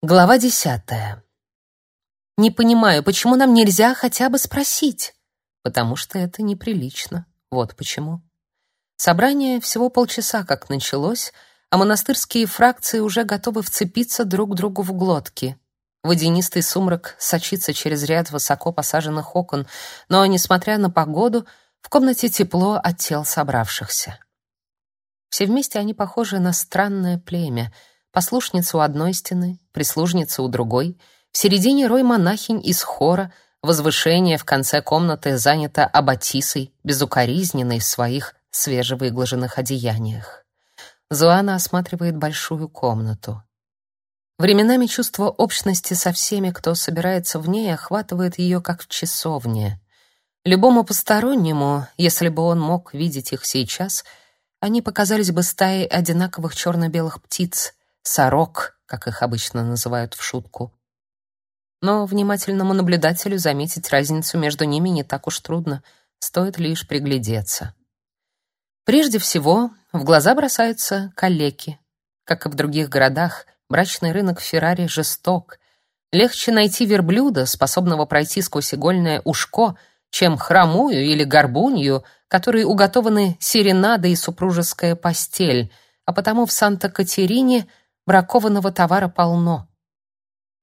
Глава десятая. Не понимаю, почему нам нельзя хотя бы спросить? Потому что это неприлично. Вот почему. Собрание всего полчаса как началось, а монастырские фракции уже готовы вцепиться друг другу в глотки. Водянистый сумрак сочится через ряд высоко посаженных окон, но, несмотря на погоду, в комнате тепло от тел собравшихся. Все вместе они похожи на странное племя — послушница у одной стены, прислужница у другой, в середине рой монахинь из хора, возвышение в конце комнаты занято аббатисой, безукоризненной в своих свежевыглаженных одеяниях. Зуана осматривает большую комнату. Временами чувство общности со всеми, кто собирается в ней, охватывает ее как в часовне. Любому постороннему, если бы он мог видеть их сейчас, они показались бы стаей одинаковых черно-белых птиц, сорок, как их обычно называют в шутку. Но внимательному наблюдателю заметить разницу между ними не так уж трудно, стоит лишь приглядеться. Прежде всего, в глаза бросаются калеки. Как и в других городах, брачный рынок в Феррари жесток. Легче найти верблюда, способного пройти сквозь игольное ушко, чем хромую или горбунью, которые уготованы серенада и супружеская постель, а потому в Санта-Катерине бракованного товара полно.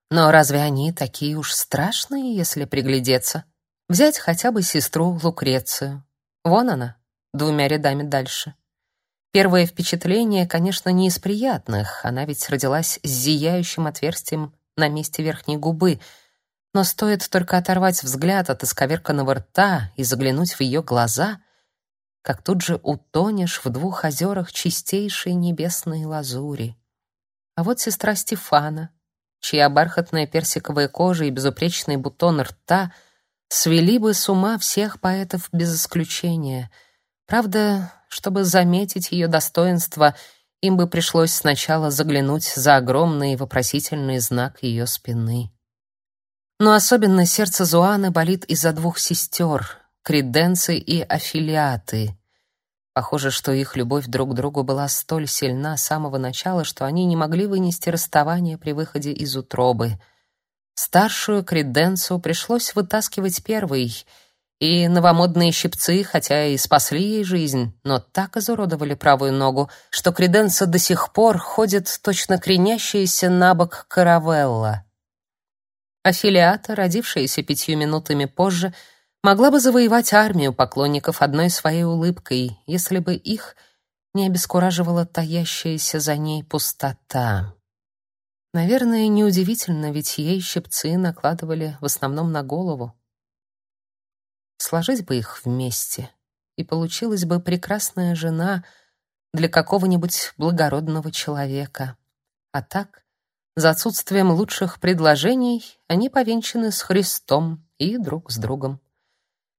Но разве они такие уж страшные, если приглядеться? Взять хотя бы сестру Лукрецию. Вон она, двумя рядами дальше. Первое впечатление, конечно, не из приятных. Она ведь родилась с зияющим отверстием на месте верхней губы. Но стоит только оторвать взгляд от исковерканного рта и заглянуть в ее глаза, как тут же утонешь в двух озерах чистейшей небесной лазури. А вот сестра Стефана, чья бархатная персиковая кожа и безупречный бутон рта свели бы с ума всех поэтов без исключения. Правда, чтобы заметить ее достоинство, им бы пришлось сначала заглянуть за огромный вопросительный знак ее спины. Но особенно сердце Зуаны болит из-за двух сестер — Криденцы и Афилиаты — Похоже, что их любовь друг к другу была столь сильна с самого начала, что они не могли вынести расставание при выходе из утробы. Старшую Криденцу пришлось вытаскивать первой, и новомодные щипцы, хотя и спасли ей жизнь, но так изуродовали правую ногу, что Криденца до сих пор ходит точно кренящаяся на бок каравелла. Афилиата, родившаяся пятью минутами позже, — могла бы завоевать армию поклонников одной своей улыбкой, если бы их не обескураживала таящаяся за ней пустота. Наверное, неудивительно, ведь ей щипцы накладывали в основном на голову. Сложить бы их вместе, и получилась бы прекрасная жена для какого-нибудь благородного человека. А так, за отсутствием лучших предложений, они повенчаны с Христом и друг с другом.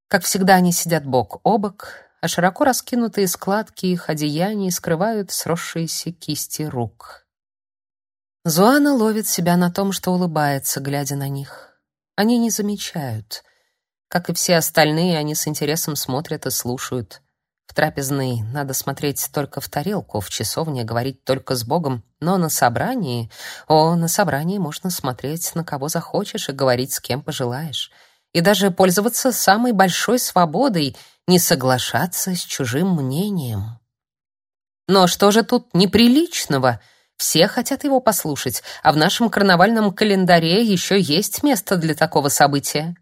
Как всегда, они сидят бок о бок, а широко раскинутые складки их одеяний скрывают сросшиеся кисти рук. Зуана ловит себя на том, что улыбается, глядя на них. Они не замечают. Как и все остальные, они с интересом смотрят и слушают. В трапезной надо смотреть только в тарелку, в часовне говорить только с Богом, но на собрании... О, на собрании можно смотреть на кого захочешь и говорить с кем пожелаешь и даже пользоваться самой большой свободой, не соглашаться с чужим мнением. Но что же тут неприличного? Все хотят его послушать, а в нашем карнавальном календаре еще есть место для такого события.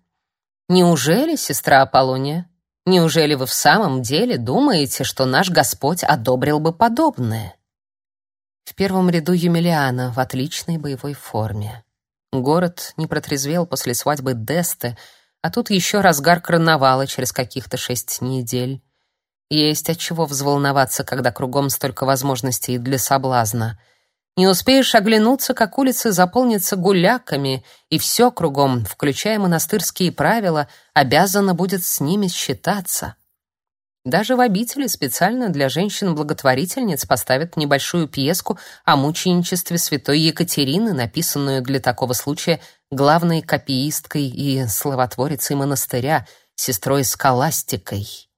Неужели, сестра Аполлония, неужели вы в самом деле думаете, что наш Господь одобрил бы подобное? В первом ряду Юмилиана в отличной боевой форме. Город не протрезвел после свадьбы Десты, а тут еще разгар карнавала через каких-то шесть недель. Есть от чего взволноваться, когда кругом столько возможностей для соблазна. Не успеешь оглянуться, как улицы заполнятся гуляками, и все кругом, включая монастырские правила, обязано будет с ними считаться. Даже в обители специально для женщин-благотворительниц поставят небольшую пьеску о мученичестве святой Екатерины, написанную для такого случая главной копиисткой и словотворицей монастыря, сестрой Скаластикой.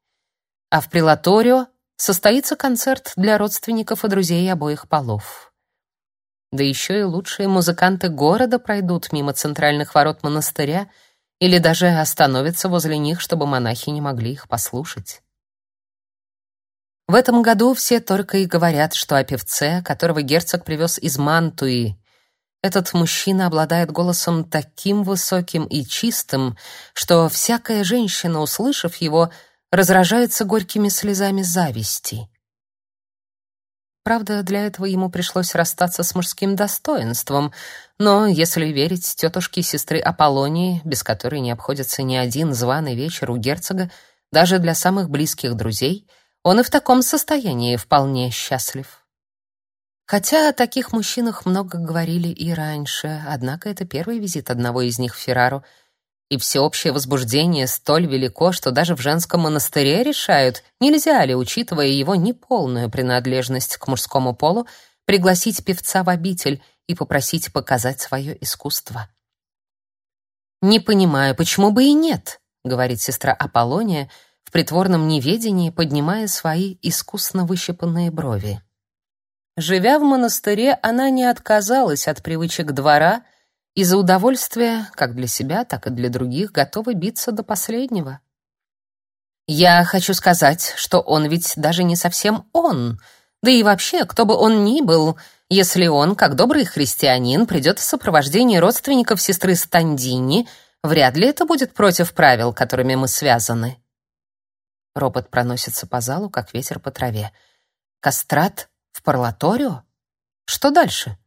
А в Прилаторио состоится концерт для родственников и друзей обоих полов. Да еще и лучшие музыканты города пройдут мимо центральных ворот монастыря или даже остановятся возле них, чтобы монахи не могли их послушать. В этом году все только и говорят, что о певце, которого герцог привез из Мантуи. Этот мужчина обладает голосом таким высоким и чистым, что всякая женщина, услышав его, разражается горькими слезами зависти. Правда, для этого ему пришлось расстаться с мужским достоинством, но, если верить тетушке сестры Аполлонии, без которой не обходится ни один званый вечер у герцога, даже для самых близких друзей — он и в таком состоянии вполне счастлив. Хотя о таких мужчинах много говорили и раньше, однако это первый визит одного из них в Феррару, и всеобщее возбуждение столь велико, что даже в женском монастыре решают, нельзя ли, учитывая его неполную принадлежность к мужскому полу, пригласить певца в обитель и попросить показать свое искусство. «Не понимаю, почему бы и нет», — говорит сестра Аполлония, — в притворном неведении поднимая свои искусно выщипанные брови. Живя в монастыре, она не отказалась от привычек двора и за удовольствие, как для себя, так и для других, готова биться до последнего. Я хочу сказать, что он ведь даже не совсем он, да и вообще, кто бы он ни был, если он, как добрый христианин, придет в сопровождении родственников сестры Стандини, вряд ли это будет против правил, которыми мы связаны. Робот проносится по залу, как ветер по траве. Кастрат в парлаторио? Что дальше?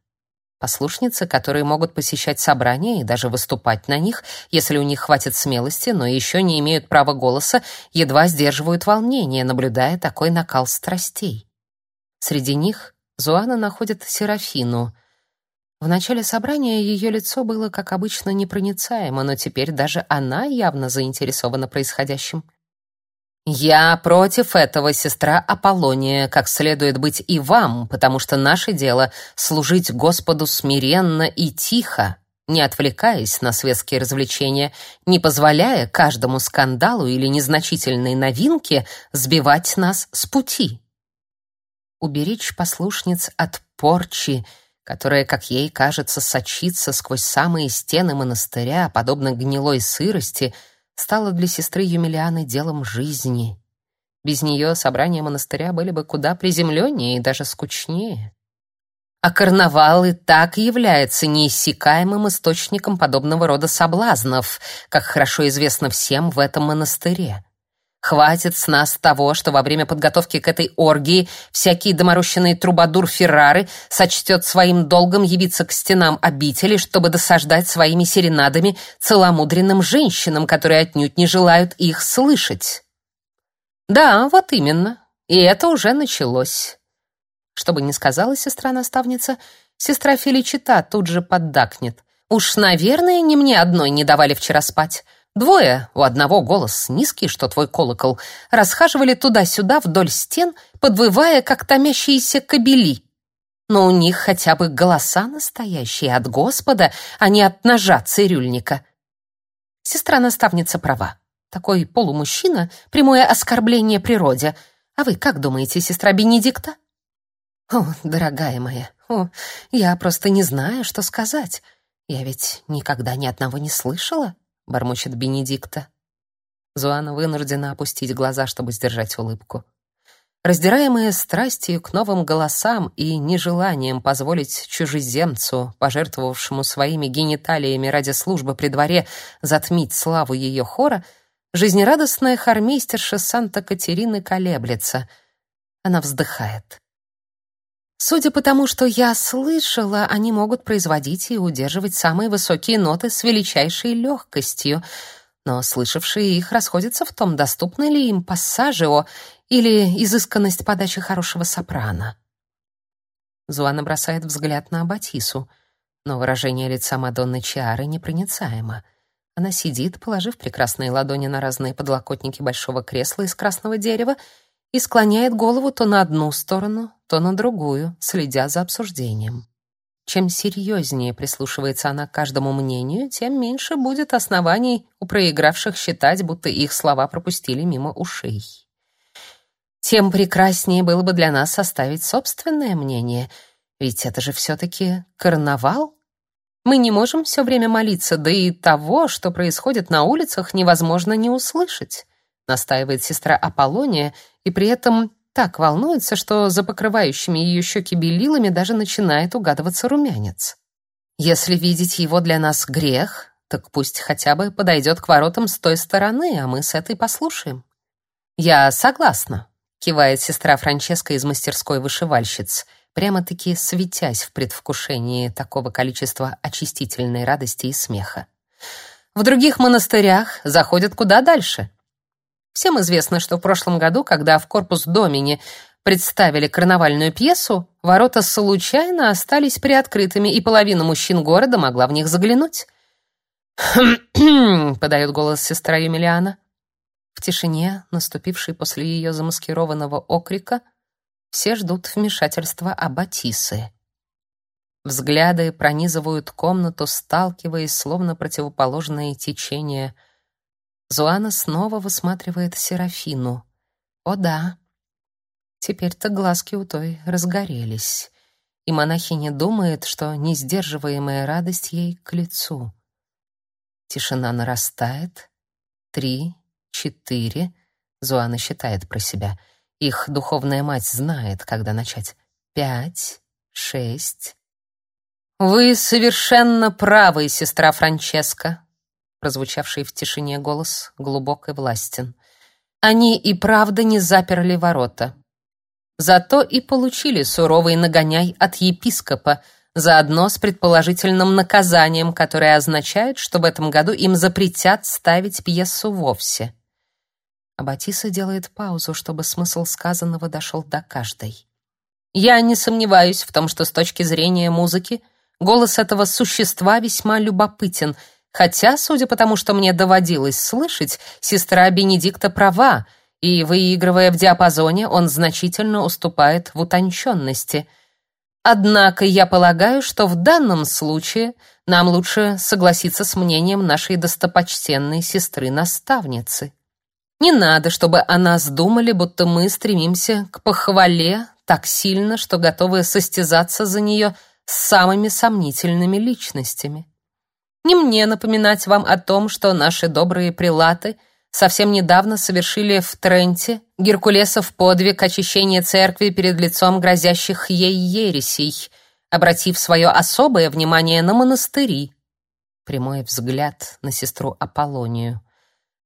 Послушницы, которые могут посещать собрания и даже выступать на них, если у них хватит смелости, но еще не имеют права голоса, едва сдерживают волнение, наблюдая такой накал страстей. Среди них Зуана находит Серафину. В начале собрания ее лицо было, как обычно, непроницаемо, но теперь даже она явно заинтересована происходящим. «Я против этого, сестра Аполлония, как следует быть и вам, потому что наше дело — служить Господу смиренно и тихо, не отвлекаясь на светские развлечения, не позволяя каждому скандалу или незначительной новинке сбивать нас с пути. Уберечь послушниц от порчи, которая, как ей кажется, сочится сквозь самые стены монастыря, подобно гнилой сырости — стало для сестры Юмилианы делом жизни. Без нее собрания монастыря были бы куда приземленнее и даже скучнее. А карнавал и так является неиссякаемым источником подобного рода соблазнов, как хорошо известно всем в этом монастыре. Хватит с нас того, что во время подготовки к этой оргии всякий доморощенный трубадур Феррары сочтет своим долгом явиться к стенам обители, чтобы досаждать своими серенадами целомудренным женщинам, которые отнюдь не желают их слышать. Да, вот именно. И это уже началось. Что бы ни сказала сестра-наставница, сестра Феличита тут же поддакнет. Уж, наверное, не мне одной не давали вчера спать. Двое, у одного голос низкий, что твой колокол, расхаживали туда-сюда вдоль стен, подвывая, как томящиеся кобели. Но у них хотя бы голоса настоящие от Господа, а не от ножа цирюльника. Сестра-наставница права. Такой полумужчина — прямое оскорбление природе. А вы как думаете, сестра Бенедикта? О, дорогая моя, о, я просто не знаю, что сказать. Я ведь никогда ни одного не слышала бормочет Бенедикта. Зуана вынуждена опустить глаза, чтобы сдержать улыбку. Раздираемая страстью к новым голосам и нежеланием позволить чужеземцу, пожертвовавшему своими гениталиями ради службы при дворе, затмить славу ее хора, жизнерадостная хормейстерша Санта-Катерины колеблется. Она вздыхает. Судя по тому, что я слышала, они могут производить и удерживать самые высокие ноты с величайшей легкостью, но слышавшие их расходятся в том, доступны ли им пассажио или изысканность подачи хорошего сопрано. Зуана бросает взгляд на Абатису, но выражение лица Мадонны Чиары непроницаемо. Она сидит, положив прекрасные ладони на разные подлокотники большого кресла из красного дерева и склоняет голову то на одну сторону, то на другую, следя за обсуждением. Чем серьезнее прислушивается она к каждому мнению, тем меньше будет оснований у проигравших считать, будто их слова пропустили мимо ушей. Тем прекраснее было бы для нас составить собственное мнение, Ведь это же все-таки карнавал. Мы не можем все время молиться, да и того, что происходит на улицах, невозможно не услышать, настаивает сестра Аполлония, и при этом так волнуется, что за покрывающими ее щеки белилами даже начинает угадываться румянец. Если видеть его для нас грех, так пусть хотя бы подойдет к воротам с той стороны, а мы с этой послушаем. Я согласна, кивает сестра Франческа из мастерской вышивальщиц, прямо-таки светясь в предвкушении такого количества очистительной радости и смеха. В других монастырях заходят куда дальше. Всем известно, что в прошлом году, когда в корпус Домини представили карнавальную пьесу, ворота случайно остались приоткрытыми, и половина мужчин города могла в них заглянуть. Подает голос сестра Емельяна. В тишине, наступившей после ее замаскированного окрика, все ждут вмешательства Аббатисы. Взгляды пронизывают комнату, сталкиваясь, словно противоположные течения. Зуана снова высматривает Серафину. О да, теперь-то глазки у той разгорелись, и монахиня думает, что несдерживаемая радость ей к лицу. Тишина нарастает. Три, четыре. Зуана считает про себя. Их духовная мать знает, когда начать. Пять, шесть. «Вы совершенно правы, сестра Франческа», прозвучавший в тишине голос глубок и властен. «Они и правда не заперли ворота. Зато и получили суровый нагоняй от епископа, заодно с предположительным наказанием, которое означает, что в этом году им запретят ставить пьесу вовсе. Аббатиса делает паузу, чтобы смысл сказанного дошел до каждой. Я не сомневаюсь в том, что с точки зрения музыки голос этого существа весьма любопытен, хотя, судя по тому, что мне доводилось слышать, сестра Бенедикта права, и, выигрывая в диапазоне, он значительно уступает в утонченности — Однако я полагаю, что в данном случае нам лучше согласиться с мнением нашей достопочтенной сестры-наставницы. Не надо, чтобы о нас думали, будто мы стремимся к похвале так сильно, что готовы состязаться за нее с самыми сомнительными личностями. Не мне напоминать вам о том, что наши добрые прилаты — совсем недавно совершили в Тренте Геркулесов подвиг очищения церкви перед лицом грозящих ей ересей, обратив свое особое внимание на монастыри. Прямой взгляд на сестру Аполлонию.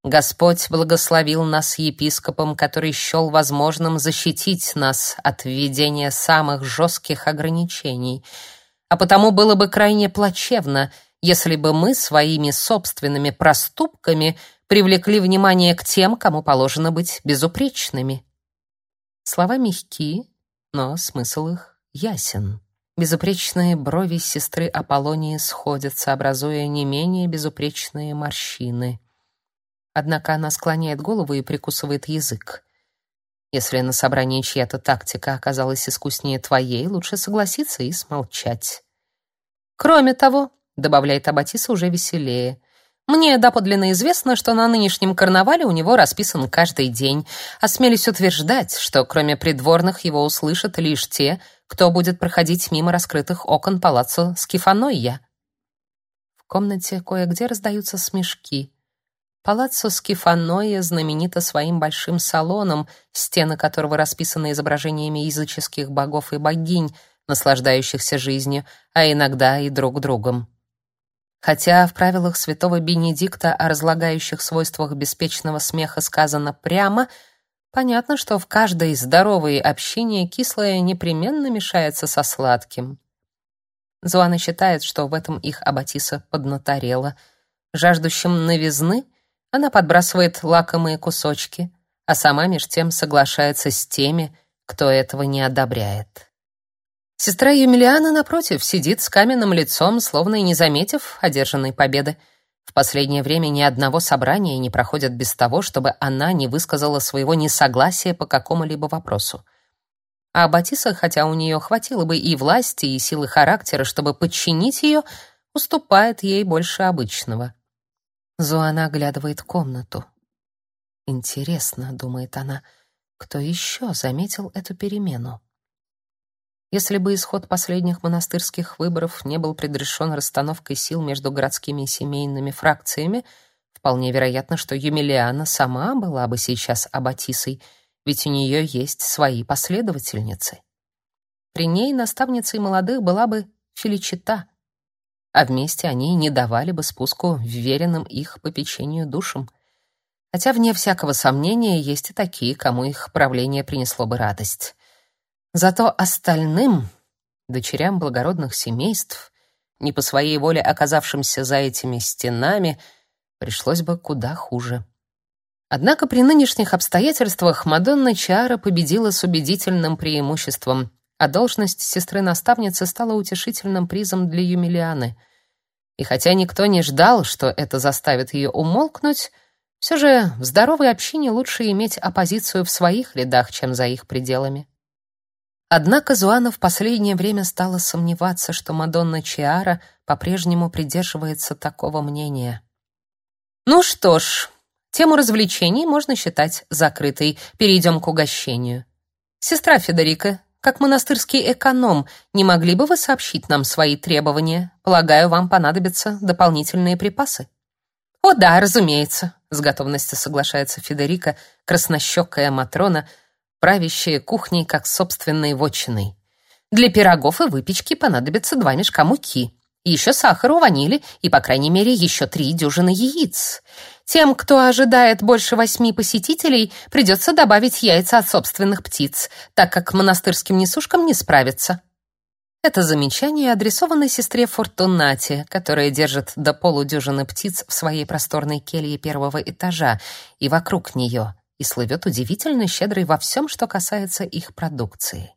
Господь благословил нас епископом, который счел возможным защитить нас от введения самых жестких ограничений, а потому было бы крайне плачевно, если бы мы своими собственными проступками — привлекли внимание к тем, кому положено быть безупречными. Слова мягки, но смысл их ясен. Безупречные брови сестры Аполлонии сходятся, образуя не менее безупречные морщины. Однако она склоняет голову и прикусывает язык. Если на собрании чья-то тактика оказалась искуснее твоей, лучше согласиться и смолчать. Кроме того, добавляет Аббатиса уже веселее, мне доподлинно известно, что на нынешнем карнавале у него расписан каждый день. Осмелюсь утверждать, что кроме придворных его услышат лишь те, кто будет проходить мимо раскрытых окон палаццо Скифанойя. В комнате кое-где раздаются смешки. Палаццо Скифанойя знаменито своим большим салоном, стены которого расписаны изображениями языческих богов и богинь, наслаждающихся жизнью, а иногда и друг другом. Хотя в правилах святого Бенедикта о разлагающих свойствах беспечного смеха сказано прямо, понятно, что в каждой здоровой общине кислое непременно мешается со сладким. Зуана считает, что в этом их Аббатиса поднаторела. Жаждущим новизны она подбрасывает лакомые кусочки, а сама меж тем соглашается с теми, кто этого не одобряет. Сестра Юмилиана, напротив, сидит с каменным лицом, словно и не заметив одержанной победы. В последнее время ни одного собрания не проходит без того, чтобы она не высказала своего несогласия по какому-либо вопросу. А Батиса, хотя у нее хватило бы и власти, и силы характера, чтобы подчинить ее, уступает ей больше обычного. Зуана оглядывает комнату. «Интересно», — думает она, — «кто еще заметил эту перемену?» Если бы исход последних монастырских выборов не был предрешен расстановкой сил между городскими и семейными фракциями, вполне вероятно, что Юмилиана сама была бы сейчас аббатисой, ведь у нее есть свои последовательницы. При ней наставницей молодых была бы Феличита, а вместе они не давали бы спуску вверенным их попечению душам. Хотя, вне всякого сомнения, есть и такие, кому их правление принесло бы радость. Зато остальным, дочерям благородных семейств, не по своей воле оказавшимся за этими стенами, пришлось бы куда хуже. Однако при нынешних обстоятельствах Мадонна Чара победила с убедительным преимуществом, а должность сестры-наставницы стала утешительным призом для Юмилианы. И хотя никто не ждал, что это заставит ее умолкнуть, все же в здоровой общине лучше иметь оппозицию в своих рядах, чем за их пределами. Однако Зуана в последнее время стала сомневаться, что Мадонна Чиара по-прежнему придерживается такого мнения. Ну что ж, тему развлечений можно считать закрытой. Перейдем к угощению. Сестра Федерика, как монастырский эконом, не могли бы вы сообщить нам свои требования? Полагаю, вам понадобятся дополнительные припасы. О да, разумеется, с готовностью соглашается Федерика, краснощекая матрона — правящая кухней как собственной вотчиной. Для пирогов и выпечки понадобится два мешка муки, еще сахару, ванили и, по крайней мере, еще три дюжины яиц. Тем, кто ожидает больше восьми посетителей, придется добавить яйца от собственных птиц, так как монастырским несушкам не справиться. Это замечание адресовано сестре Фортунате, которая держит до полудюжины птиц в своей просторной келье первого этажа и вокруг нее и слывет удивительно щедрой во всем, что касается их продукции.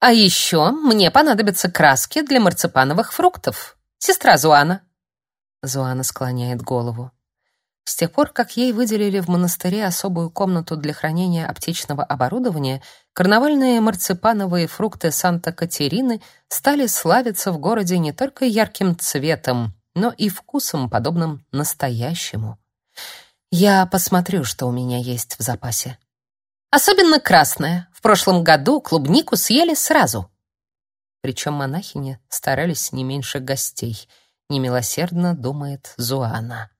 А еще мне понадобятся краски для марципановых фруктов. Сестра Зуана. Зуана склоняет голову. С тех пор, как ей выделили в монастыре особую комнату для хранения аптечного оборудования, карнавальные марципановые фрукты Санта-Катерины стали славиться в городе не только ярким цветом, но и вкусом, подобным настоящему. Я посмотрю, что у меня есть в запасе. Особенно красная. В прошлом году клубнику съели сразу. Причем монахини старались не меньше гостей. Немилосердно думает Зуана.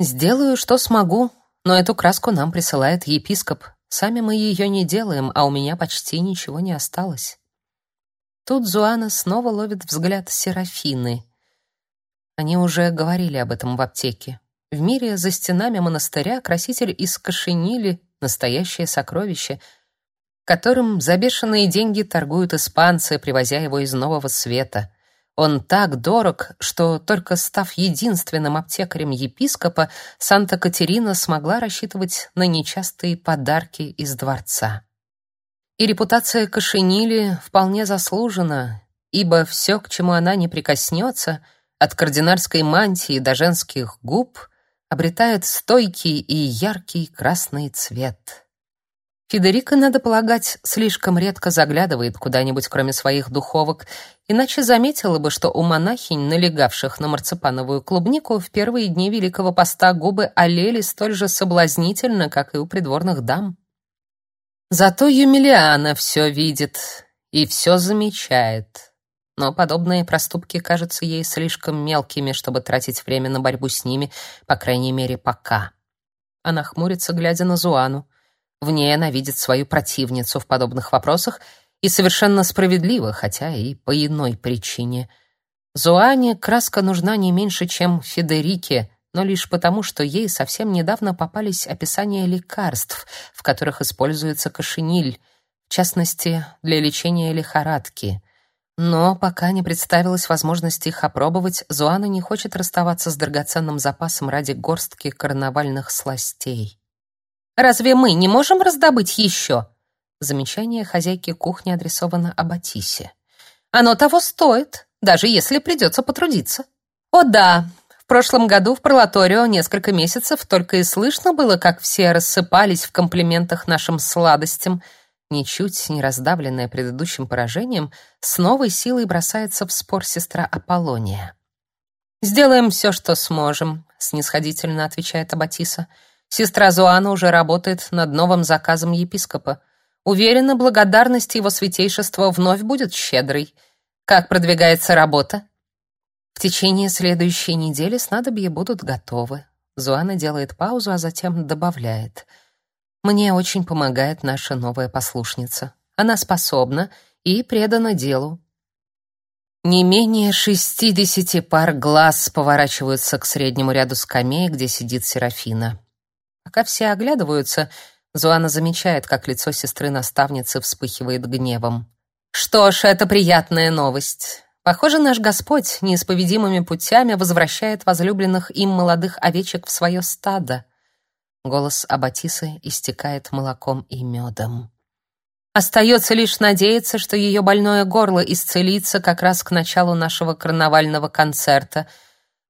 Сделаю, что смогу, но эту краску нам присылает епископ. Сами мы ее не делаем, а у меня почти ничего не осталось. Тут Зуана снова ловит взгляд Серафины. Они уже говорили об этом в аптеке. В мире за стенами монастыря краситель из кошенили — настоящее сокровище, которым за бешеные деньги торгуют испанцы, привозя его из Нового Света. Он так дорог, что только став единственным аптекарем епископа, Санта-Катерина смогла рассчитывать на нечастые подарки из дворца. И репутация Кашенили вполне заслужена, ибо все, к чему она не прикоснется, от кардинальской мантии до женских губ — обретает стойкий и яркий красный цвет. Федерико, надо полагать, слишком редко заглядывает куда-нибудь, кроме своих духовок, иначе заметила бы, что у монахинь, налегавших на марципановую клубнику, в первые дни Великого Поста губы олели столь же соблазнительно, как и у придворных дам. Зато Юмилиана все видит и все замечает но подобные проступки кажутся ей слишком мелкими, чтобы тратить время на борьбу с ними, по крайней мере, пока. Она хмурится, глядя на Зуану. В ней она видит свою противницу в подобных вопросах и совершенно справедливо, хотя и по иной причине. Зуане краска нужна не меньше, чем Федерике, но лишь потому, что ей совсем недавно попались описания лекарств, в которых используется кошениль, в частности, для лечения лихорадки — но пока не представилась возможность их опробовать, Зуана не хочет расставаться с драгоценным запасом ради горстки карнавальных сластей. «Разве мы не можем раздобыть еще?» Замечание хозяйки кухни адресовано Абатисе. «Оно того стоит, даже если придется потрудиться». «О да, в прошлом году в Пролаторио несколько месяцев только и слышно было, как все рассыпались в комплиментах нашим сладостям», ничуть не раздавленная предыдущим поражением, с новой силой бросается в спор сестра Аполлония. «Сделаем все, что сможем», — снисходительно отвечает Аббатиса. «Сестра Зуана уже работает над новым заказом епископа. Уверена, благодарность его святейшества вновь будет щедрой. Как продвигается работа? В течение следующей недели снадобья будут готовы. Зуана делает паузу, а затем добавляет: Мне очень помогает наша новая послушница. Она способна и предана делу. Не менее шестидесяти пар глаз поворачиваются к среднему ряду скамей, где сидит Серафина. Пока все оглядываются, Зуана замечает, как лицо сестры-наставницы вспыхивает гневом. «Что ж, это приятная новость. Похоже, наш Господь неисповедимыми путями возвращает возлюбленных им молодых овечек в свое стадо». Голос Аббатисы истекает молоком и медом. Остается лишь надеяться, что ее больное горло исцелится как раз к началу нашего карнавального концерта —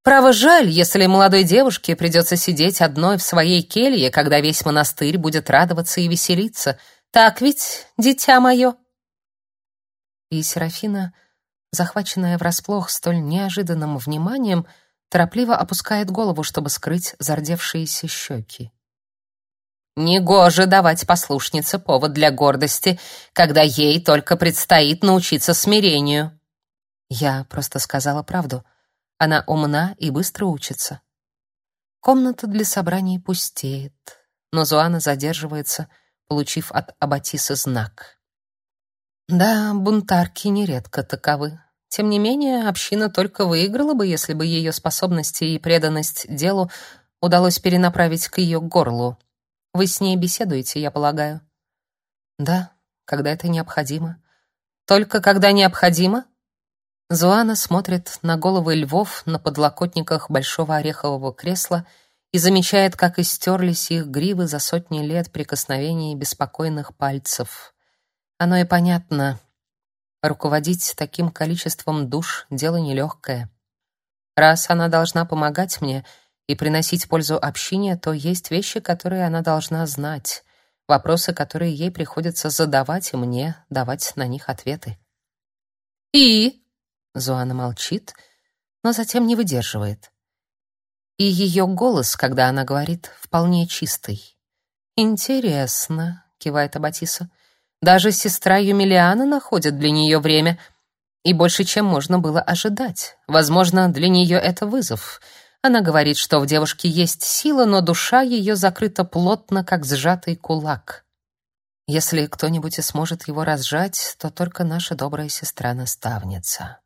Право жаль, если молодой девушке придется сидеть одной в своей келье, когда весь монастырь будет радоваться и веселиться. Так ведь, дитя мое?» И Серафина, захваченная врасплох столь неожиданным вниманием, торопливо опускает голову, чтобы скрыть зардевшиеся щеки. Негоже давать послушнице повод для гордости, когда ей только предстоит научиться смирению. Я просто сказала правду — она умна и быстро учится. Комната для собраний пустеет, но Зуана задерживается, получив от Аббатисы знак. Да, бунтарки нередко таковы. Тем не менее, община только выиграла бы, если бы ее способности и преданность делу удалось перенаправить к ее горлу. Вы с ней беседуете, я полагаю? Да, когда это необходимо. Только когда необходимо? Зуана смотрит на головы львов на подлокотниках большого орехового кресла и замечает, как истерлись их гривы за сотни лет прикосновений беспокойных пальцев. Оно и понятно. Руководить таким количеством душ — дело нелегкое. Раз она должна помогать мне и приносить пользу общине, то есть вещи, которые она должна знать, вопросы, которые ей приходится задавать, и мне давать на них ответы. «И?» Зоана молчит, но затем не выдерживает. И ее голос, когда она говорит, вполне чистый. «Интересно», — кивает Аббатиса. «Даже сестра Юмилиана находит для нее время, и больше, чем можно было ожидать. Возможно, для нее это вызов. Она говорит, что в девушке есть сила, но душа ее закрыта плотно, как сжатый кулак. Если кто-нибудь и сможет его разжать, то только наша добрая сестра-наставница».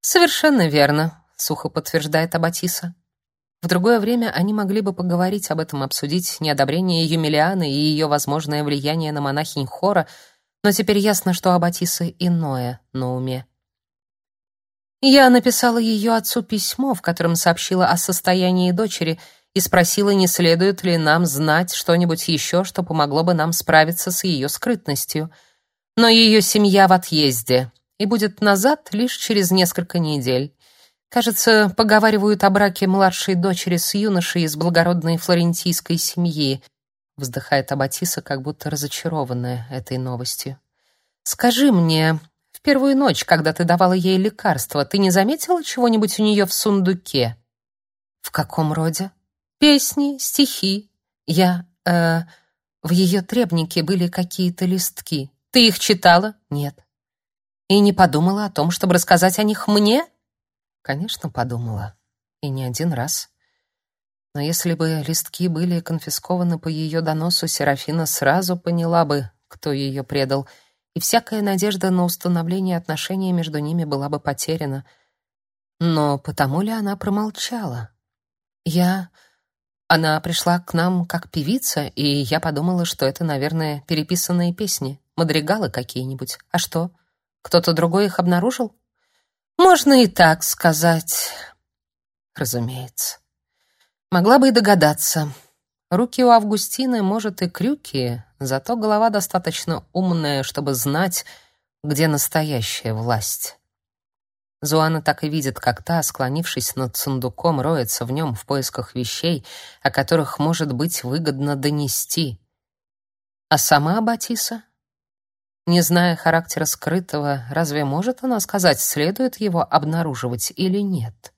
Совершенно верно, сухо подтверждает Абатиса. В другое время они могли бы поговорить об этом, обсудить неодобрение Юмилианы и ее возможное влияние на монахинь хора, но теперь ясно, что Абатисы иное на уме. Я написала ее отцу письмо, в котором сообщила о состоянии дочери и спросила, не следует ли нам знать что-нибудь еще, что помогло бы нам справиться с ее скрытностью. Но ее семья в отъезде, и будет назад лишь через несколько недель. Кажется, поговаривают о браке младшей дочери с юношей из благородной флорентийской семьи. Вздыхает Абатиса, как будто разочарованная этой новостью. Скажи мне, первую ночь, когда ты давала ей лекарство, ты не заметила чего-нибудь у нее в сундуке? В каком роде? Песни, стихи. Я, э, в ее требнике были какие-то листки. Ты их читала? Нет. И не подумала о том, чтобы рассказать о них мне? Конечно, подумала. И не один раз. Но если бы листки были конфискованы по ее доносу, Серафина сразу поняла бы, кто ее предал, и всякая надежда на установление отношений между ними была бы потеряна. Но потому ли она промолчала? Я... Она пришла к нам как певица, и я подумала, что это, наверное, переписанные песни, мадригалы какие-нибудь. А что? — кто-то другой их обнаружил? Можно и так сказать. Разумеется. Могла бы и догадаться. Руки у Августины, может, и крюки, зато голова достаточно умная, чтобы знать, где настоящая власть. Зуана так и видит, как та, склонившись над сундуком, роется в нем в поисках вещей, о которых может быть выгодно донести. А сама Батиса не зная характера скрытого, разве может она сказать, следует его обнаруживать или нет?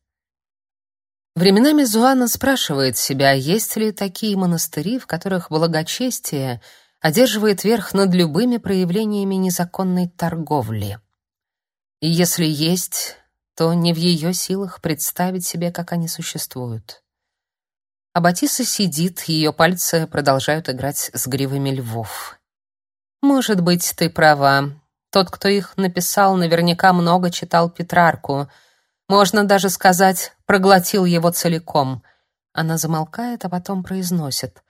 Временами Зуана спрашивает себя, есть ли такие монастыри, в которых благочестие, одерживает верх над любыми проявлениями незаконной торговли. И если есть, то не в ее силах представить себе, как они существуют. А Батиса сидит, ее пальцы продолжают играть с гривами львов. Может быть, ты права. Тот, кто их написал, наверняка много читал Петрарку. Можно даже сказать, проглотил его целиком. Она замолкает, а потом произносит: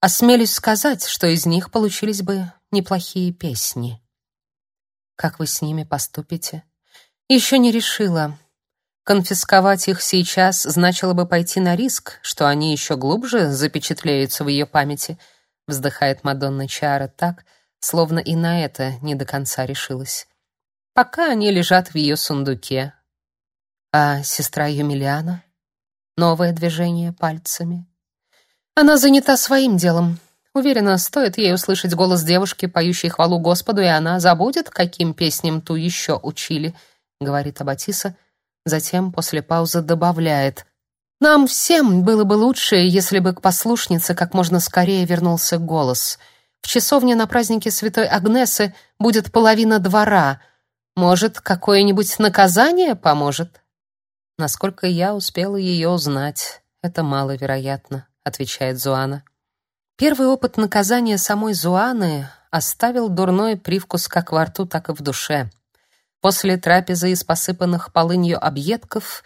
"Осмелюсь сказать, что из них получились бы неплохие песни". Как вы с ними поступите? Еще не решила. Конфисковать их сейчас значило бы пойти на риск, что они еще глубже запечатлеются в ее памяти, вздыхает Мадонна Чара так, словно и на это не до конца решилась. Пока они лежат в ее сундуке. А сестра Юмилиана? Новое движение пальцами. Она занята своим делом. Уверена, стоит ей услышать голос девушки, поющей хвалу Господу, и она забудет, каким песням ту еще учили, говорит Абатиса, затем после паузы добавляет: нам всем было бы лучше, если бы к послушнице как можно скорее вернулся голос. В часовне на празднике Святой Агнесы будет половина двора. Может, какое-нибудь наказание поможет? Насколько я успела ее узнать, это маловероятно, отвечает Зуана. Первый опыт наказания самой Зуаны оставил дурной привкус как во рту, так и в душе. После трапезы из посыпанных полынью объедков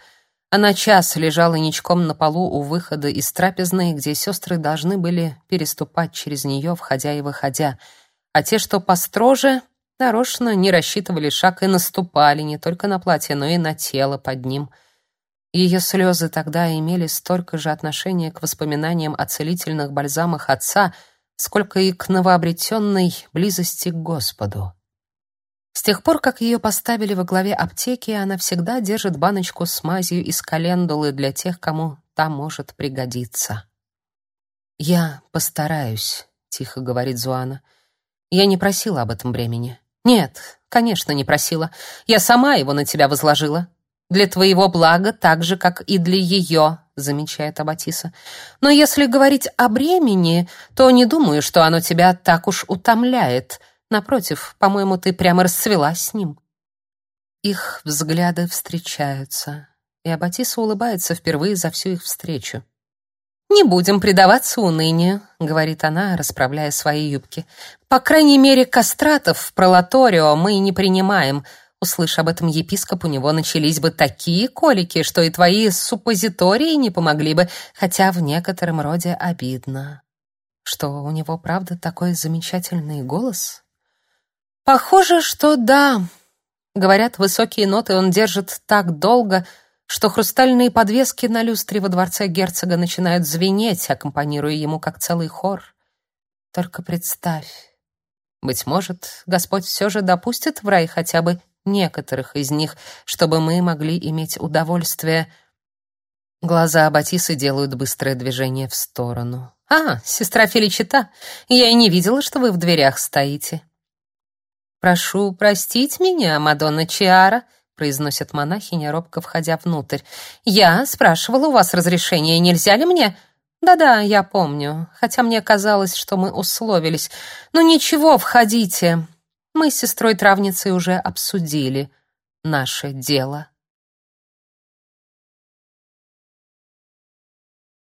она час лежала ничком на полу у выхода из трапезной, где сестры должны были переступать через нее, входя и выходя, а те, что построже, нарочно не рассчитывали шаг и наступали не только на платье, но и на тело под ним. Ее слезы тогда имели столько же отношения к воспоминаниям о целительных бальзамах отца, сколько и к новообретенной близости к Господу. С тех пор, как ее поставили во главе аптеки, она всегда держит баночку с мазью из календулы для тех, кому та может пригодиться. «Я постараюсь», — тихо говорит Зуана. «Я не просила об этом бремени». «Нет, конечно, не просила. Я сама его на тебя возложила. Для твоего блага, так же, как и для ее», — замечает Абатиса. «Но если говорить о бремени, то не думаю, что оно тебя так уж утомляет». Напротив, по-моему, ты прямо расцвела с ним. Их взгляды встречаются, и Абатиса улыбается впервые за всю их встречу. «Не будем предаваться унынию», — говорит она, расправляя свои юбки. «По крайней мере, кастратов в пролаторио мы не принимаем. Услышь об этом епископ, у него начались бы такие колики, что и твои суппозитории не помогли бы, хотя в некотором роде обидно. Что у него, правда, такой замечательный голос?» Похоже, что да. Говорят, высокие ноты он держит так долго, что хрустальные подвески на люстре во дворце герцога начинают звенеть, аккомпанируя ему как целый хор. Только представь. Быть может, Господь все же допустит в рай хотя бы некоторых из них, чтобы мы могли иметь удовольствие. Глаза Аббатисы делают быстрое движение в сторону. «А, сестра Феличита, я и не видела, что вы в дверях стоите». «Прошу простить меня, Мадонна Чиара», — произносит монахиня, робко входя внутрь. «Я спрашивала у вас разрешения, нельзя ли мне...» «Да-да, я помню, хотя мне казалось, что мы условились. Но ничего, входите. Мы с сестрой-травницей уже обсудили наше дело».